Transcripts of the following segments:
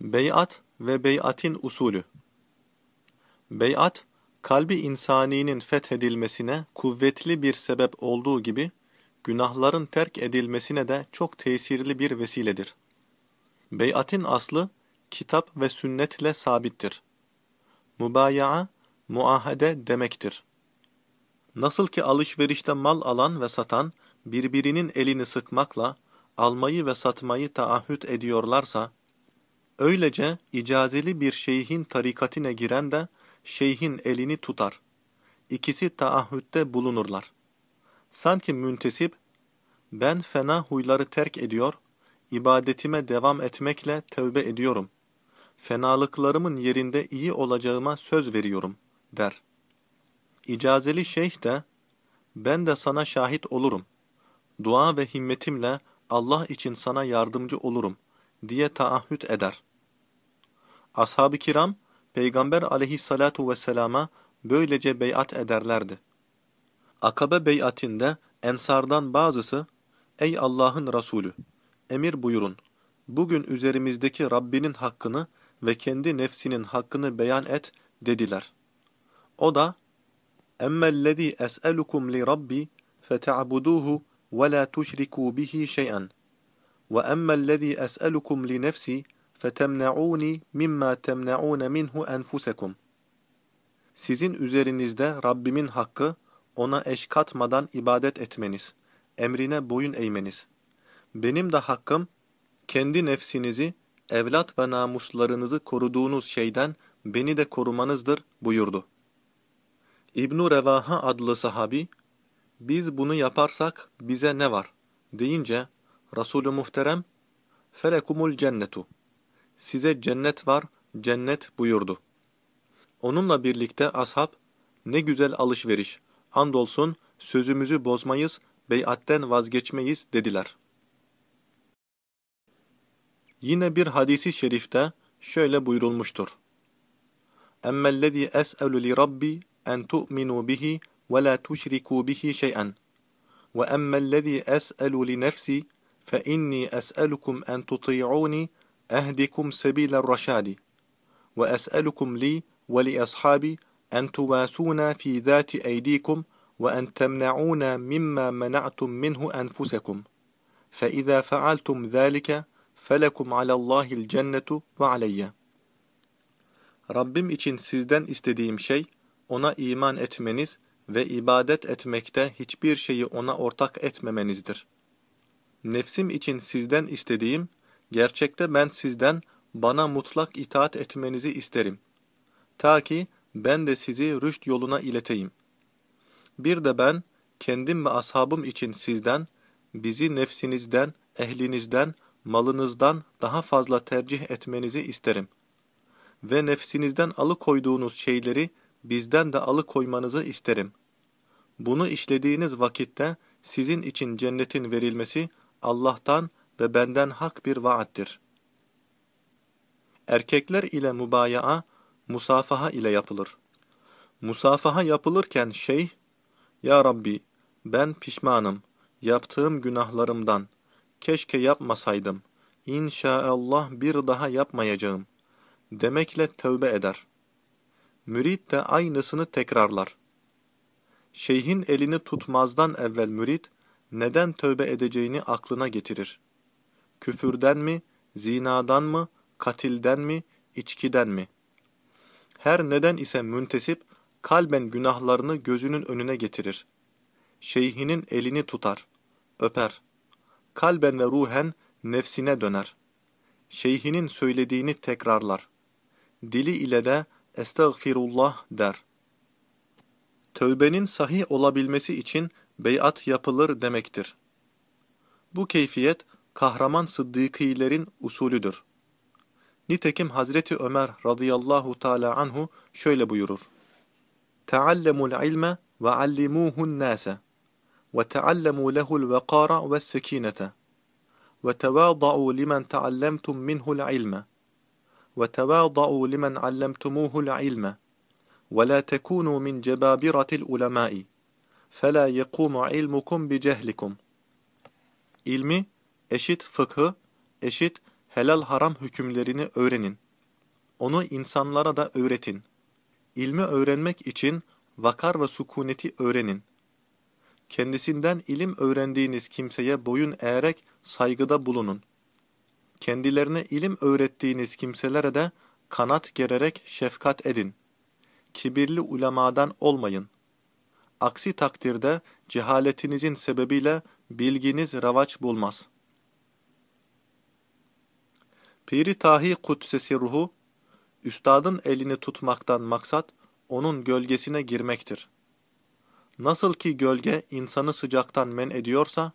Beyat ve bey'atin usulü Beyat, kalbi insaninin fethedilmesine kuvvetli bir sebep olduğu gibi, günahların terk edilmesine de çok tesirli bir vesiledir. Bey'atin aslı, kitap ve sünnetle sabittir. Mübaya'a, muahede demektir. Nasıl ki alışverişte mal alan ve satan, birbirinin elini sıkmakla, almayı ve satmayı taahhüt ediyorlarsa, Öylece icazeli bir şeyhin tarikatine giren de şeyhin elini tutar. İkisi taahhütte bulunurlar. Sanki müntesip, ben fena huyları terk ediyor, ibadetime devam etmekle tövbe ediyorum. Fenalıklarımın yerinde iyi olacağıma söz veriyorum, der. İcazeli şeyh de, ben de sana şahit olurum. Dua ve himmetimle Allah için sana yardımcı olurum diye taahhüt eder. Ashab-ı kiram, Peygamber aleyhissalatu vesselama böylece beyat ederlerdi. Akabe beyatinde ensardan bazısı, Ey Allah'ın Resulü! Emir buyurun, bugün üzerimizdeki Rabbinin hakkını ve kendi nefsinin hakkını beyan et dediler. O da, اَمَّا الَّذ۪ي أَسْأَلُكُمْ لِرَبِّي فَتَعْبُدُوهُ وَلَا تُشْرِكُوا بِهِ شَيْئًا وَأَمَّا الَّذ۪ي أَسْأَلُكُمْ لِنَفْسِي فَتَمْنَعُونِ مِمَّا تَمْنَعُونَ مِنْهُ أَنْفُسَكُمْ Sizin üzerinizde Rabbimin hakkı, ona eş katmadan ibadet etmeniz, emrine boyun eğmeniz. Benim de hakkım, kendi nefsinizi, evlat ve namuslarınızı koruduğunuz şeyden beni de korumanızdır buyurdu. İbn Revaha adlı sahabi, biz bunu yaparsak bize ne var deyince, Resulü Muhterem, felekumul cennetu size cennet var, cennet buyurdu. Onunla birlikte ashab, ne güzel alışveriş, andolsun sözümüzü bozmayız, beyatten vazgeçmeyiz dediler. Yine bir hadisi şerifte şöyle buyurulmuştur. اَمَّا الَّذ۪ي أَسْأَلُ لِرَبِّي أَنْ تُؤْمِنُوا بِهِ وَلَا تُشْرِكُوا بِهِ شَيْئًا وَأَمَّا الَّذ۪ي أَسْأَلُ لِنَفْسِي فَإِنِّي أَسْأَلُكُمْ أَنْ تُطِيعُونِي أهدكم سبيل الرشاد وأسألكم لي ولأصحابي أن تواسونا في ذات أيديكم وأن تمنعونا مما منعتم منه أنفسكم فإذا فعلتم ذلك فلكم على الله الجنة وعلي Rabbim için sizden istediğim şey, ona iman etmeniz ve ibadet etmekte hiçbir şeyi ona ortak etmemenizdir. Nefsim için sizden istediğim, Gerçekte ben sizden bana mutlak itaat etmenizi isterim. Ta ki ben de sizi rüşt yoluna ileteyim. Bir de ben kendim ve ashabım için sizden, bizi nefsinizden, ehlinizden, malınızdan daha fazla tercih etmenizi isterim. Ve nefsinizden alıkoyduğunuz şeyleri bizden de alıkoymanızı isterim. Bunu işlediğiniz vakitte sizin için cennetin verilmesi Allah'tan ve benden hak bir vaattir. Erkekler ile mübayaa, musafaha ile yapılır. Musafaha yapılırken şeyh, Ya Rabbi, ben pişmanım, yaptığım günahlarımdan, keşke yapmasaydım, İnşaallah bir daha yapmayacağım, demekle tövbe eder. Mürit de aynısını tekrarlar. Şeyhin elini tutmazdan evvel mürit, neden tövbe edeceğini aklına getirir küfürden mi, zinadan mı, katilden mi, içkiden mi? Her neden ise müntesip, kalben günahlarını gözünün önüne getirir. Şeyhinin elini tutar, öper. Kalben ve ruhen nefsine döner. Şeyhinin söylediğini tekrarlar. Dili ile de estağfirullah der. Tövbenin sahih olabilmesi için beyat yapılır demektir. Bu keyfiyet kahraman sıddıkilerin usulüdür. Nitekim Hazreti Ömer radıyallahu teala anhu şöyle buyurur. Teallemul ilme ve allimuhun nase ve teallemu lehul vekara ve sekinete ve tevâda'u limen teallemtum minhul ilme ve tevâda'u limen allemtumuhul ilme ve la tekunu min cebabiratil ulemâi فَلَا يَقُومُ عِلْمُكُمْ بِجَهْلِكُمْ İlmi eşit fıkhı, eşit helal haram hükümlerini öğrenin. Onu insanlara da öğretin. İlmi öğrenmek için vakar ve sükuneti öğrenin. Kendisinden ilim öğrendiğiniz kimseye boyun eğerek saygıda bulunun. Kendilerine ilim öğrettiğiniz kimselere de kanat gererek şefkat edin. Kibirli ulemadan olmayın. Aksi takdirde cehaletinizin sebebiyle bilginiz ravaç bulmaz. Piri Tahi Kudsesi ruhu, üstadın elini tutmaktan maksat, onun gölgesine girmektir. Nasıl ki gölge insanı sıcaktan men ediyorsa,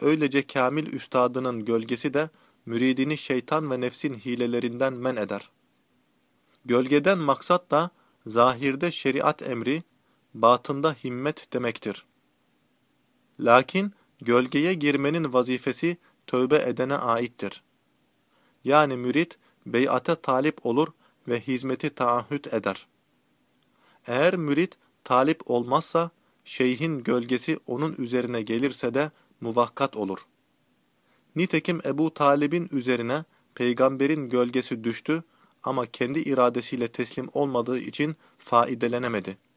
öylece kamil üstadının gölgesi de müridini şeytan ve nefsin hilelerinden men eder. Gölgeden maksat da zahirde şeriat emri, batında himmet demektir. Lakin gölgeye girmenin vazifesi tövbe edene aittir. Yani mürit beyate talip olur ve hizmeti taahhüt eder. Eğer mürit talip olmazsa, şeyhin gölgesi onun üzerine gelirse de muvakkat olur. Nitekim Ebu Talib'in üzerine peygamberin gölgesi düştü ama kendi iradesiyle teslim olmadığı için faidelenemedi.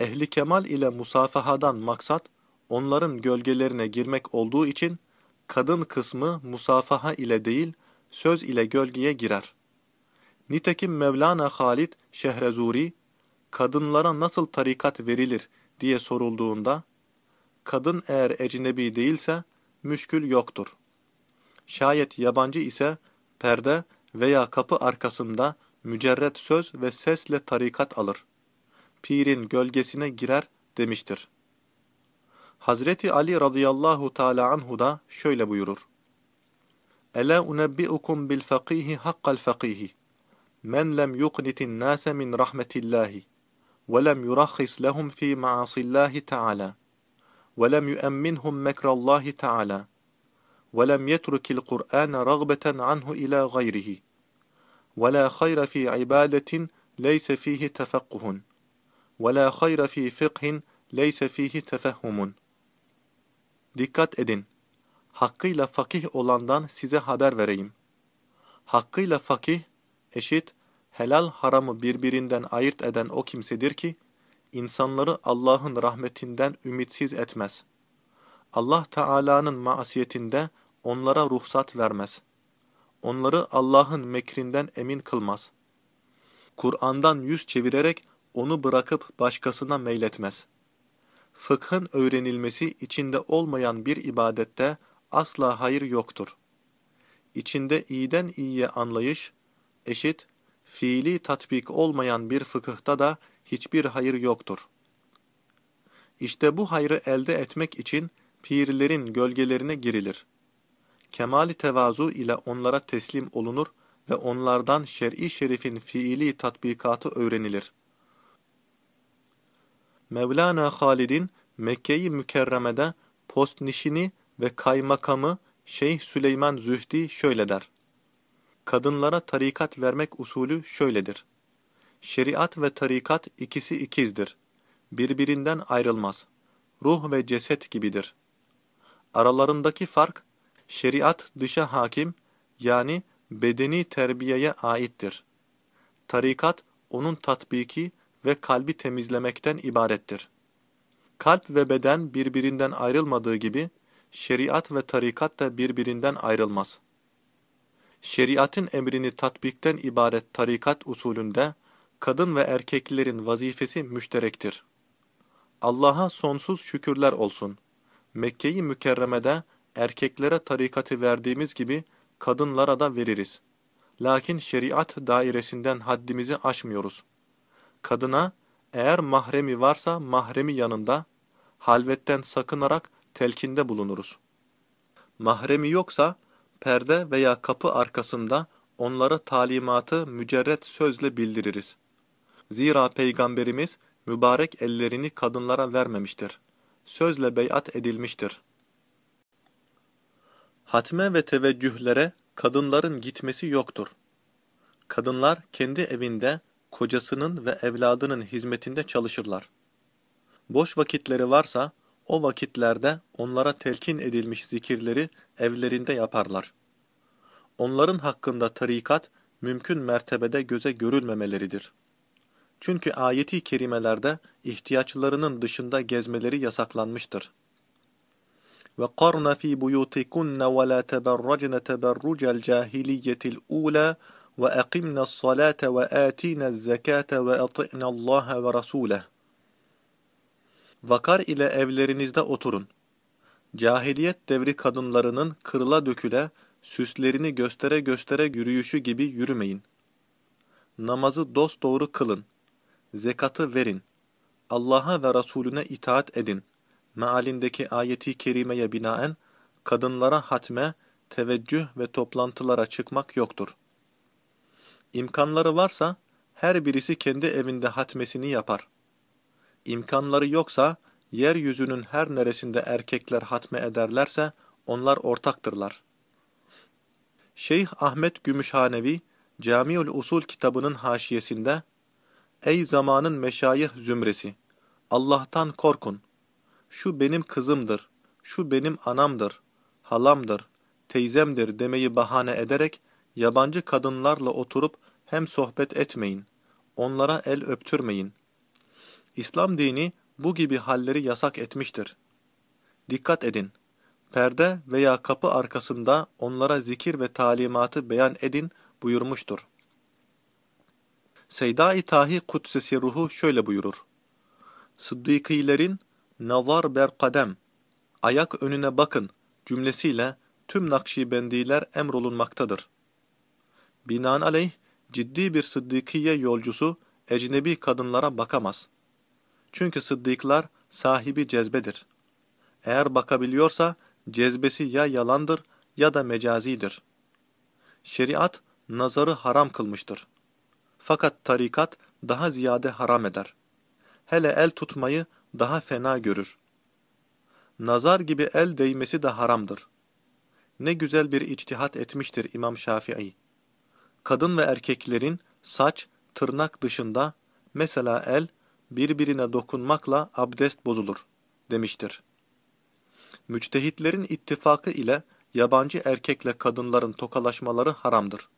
Ehli kemal ile musafahadan maksat, onların gölgelerine girmek olduğu için, kadın kısmı musafaha ile değil, söz ile gölgeye girer. Nitekim Mevlana Halid Şehrezuri, kadınlara nasıl tarikat verilir diye sorulduğunda, kadın eğer ecnebi değilse, müşkül yoktur. Şayet yabancı ise, perde veya kapı arkasında mücerret söz ve sesle tarikat alır. Pirin gölgesine girer demiştir. Hazreti Ali radıyallahu teala anhu da şöyle buyurur. Ela unebbi'ukum bil fakihi hakkal fakihi. Men lem yuqnitin nase min rahmetillahi. Ve lem yurahhis lehum fi maasillahi teala. Ve lem yuemminhum mekrallahi teala. Ve lem yetrukil Kur'an ragbeten anhu ila gayrihi. Ve la hayra fi ibadetin leyse fihi tefakkuhun. La hayra fi fiqhin leyse fihi tefehhumun. Dikkat edin. Hakkıyla fakih olandan size haber vereyim. Hakkıyla fakih, eşit, helal haramı birbirinden ayırt eden o kimsedir ki, insanları Allah'ın rahmetinden ümitsiz etmez. Allah Teala'nın masiyetinde onlara ruhsat vermez. Onları Allah'ın mekrinden emin kılmaz. Kur'an'dan yüz çevirerek onu bırakıp başkasına meyletmez. Fıkhın öğrenilmesi içinde olmayan bir ibadette asla hayır yoktur. İçinde iyiden iyiye anlayış, eşit, fiili tatbik olmayan bir fıkıhta da hiçbir hayır yoktur. İşte bu hayrı elde etmek için pirlerin gölgelerine girilir. Kemali tevazu ile onlara teslim olunur ve onlardan şer'i şerifin fiili tatbikatı öğrenilir. Mevlana Halid'in Mekke-i Mükerreme'de postnişini ve kaymakamı Şeyh Süleyman Zühdi şöyle der. Kadınlara tarikat vermek usulü şöyledir. Şeriat ve tarikat ikisi ikizdir. Birbirinden ayrılmaz. Ruh ve ceset gibidir. Aralarındaki fark, şeriat dışa hakim, yani bedeni terbiyeye aittir. Tarikat, onun tatbiki ve kalbi temizlemekten ibarettir. Kalp ve beden birbirinden ayrılmadığı gibi, şeriat ve tarikat da birbirinden ayrılmaz. Şeriatın emrini tatbikten ibaret tarikat usulünde, kadın ve erkeklerin vazifesi müşterektir. Allah'a sonsuz şükürler olsun. Mekke-i Mükerreme'de erkeklere tarikatı verdiğimiz gibi kadınlara da veririz. Lakin şeriat dairesinden haddimizi aşmıyoruz. Kadına eğer mahremi varsa mahremi yanında, halvetten sakınarak telkinde bulunuruz. Mahremi yoksa perde veya kapı arkasında onlara talimatı mücerret sözle bildiririz. Zira Peygamberimiz mübarek ellerini kadınlara vermemiştir. Sözle beyat edilmiştir. Hatme ve teveccühlere kadınların gitmesi yoktur. Kadınlar kendi evinde kocasının ve evladının hizmetinde çalışırlar. Boş vakitleri varsa o vakitlerde onlara telkin edilmiş zikirleri evlerinde yaparlar. Onların hakkında tarikat mümkün mertebede göze görülmemeleridir. Çünkü ayeti kerimelerde ihtiyaçlarının dışında gezmeleri yasaklanmıştır. Ve karna fi buyutikunna ve la teberracne teberrucel cahiliyetil ve ekimna salate ve atina zekate ve ati'na Allah ve Rasule. Vakar ile evlerinizde oturun. Cahiliyet devri kadınlarının kırıla döküle, süslerini göstere göstere yürüyüşü gibi yürümeyin. Namazı dosdoğru kılın. Zekatı verin. Allah'a ve Resulüne itaat edin. Mealindeki ayeti kerimeye binaen, kadınlara hatme, teveccüh ve toplantılara çıkmak yoktur. İmkanları varsa, her birisi kendi evinde hatmesini yapar. İmkanları yoksa, yeryüzünün her neresinde erkekler hatme ederlerse, onlar ortaktırlar. Şeyh Ahmet Gümüşhanevi, Camiül Usul kitabının haşiyesinde, Ey zamanın meşayih zümresi! Allah'tan korkun! Şu benim kızımdır, şu benim anamdır, halamdır, teyzemdir demeyi bahane ederek, yabancı kadınlarla oturup hem sohbet etmeyin, onlara el öptürmeyin. İslam dini bu gibi halleri yasak etmiştir. Dikkat edin, perde veya kapı arkasında onlara zikir ve talimatı beyan edin buyurmuştur. Seyda-i Tahi Kudsesi ruhu şöyle buyurur. Sıddıkilerin nazar ber kadem, ayak önüne bakın cümlesiyle tüm Nakşibendiler emrolunmaktadır. Binaenaleyh ciddi bir sıddıkiye yolcusu ecnebi kadınlara bakamaz. Çünkü sıddıklar sahibi cezbedir. Eğer bakabiliyorsa cezbesi ya yalandır ya da mecazidir. Şeriat nazarı haram kılmıştır. Fakat tarikat daha ziyade haram eder. Hele el tutmayı daha fena görür. Nazar gibi el değmesi de haramdır. Ne güzel bir içtihat etmiştir İmam Şafii. Kadın ve erkeklerin saç, tırnak dışında mesela el birbirine dokunmakla abdest bozulur demiştir. Müçtehitlerin ittifakı ile yabancı erkekle kadınların tokalaşmaları haramdır.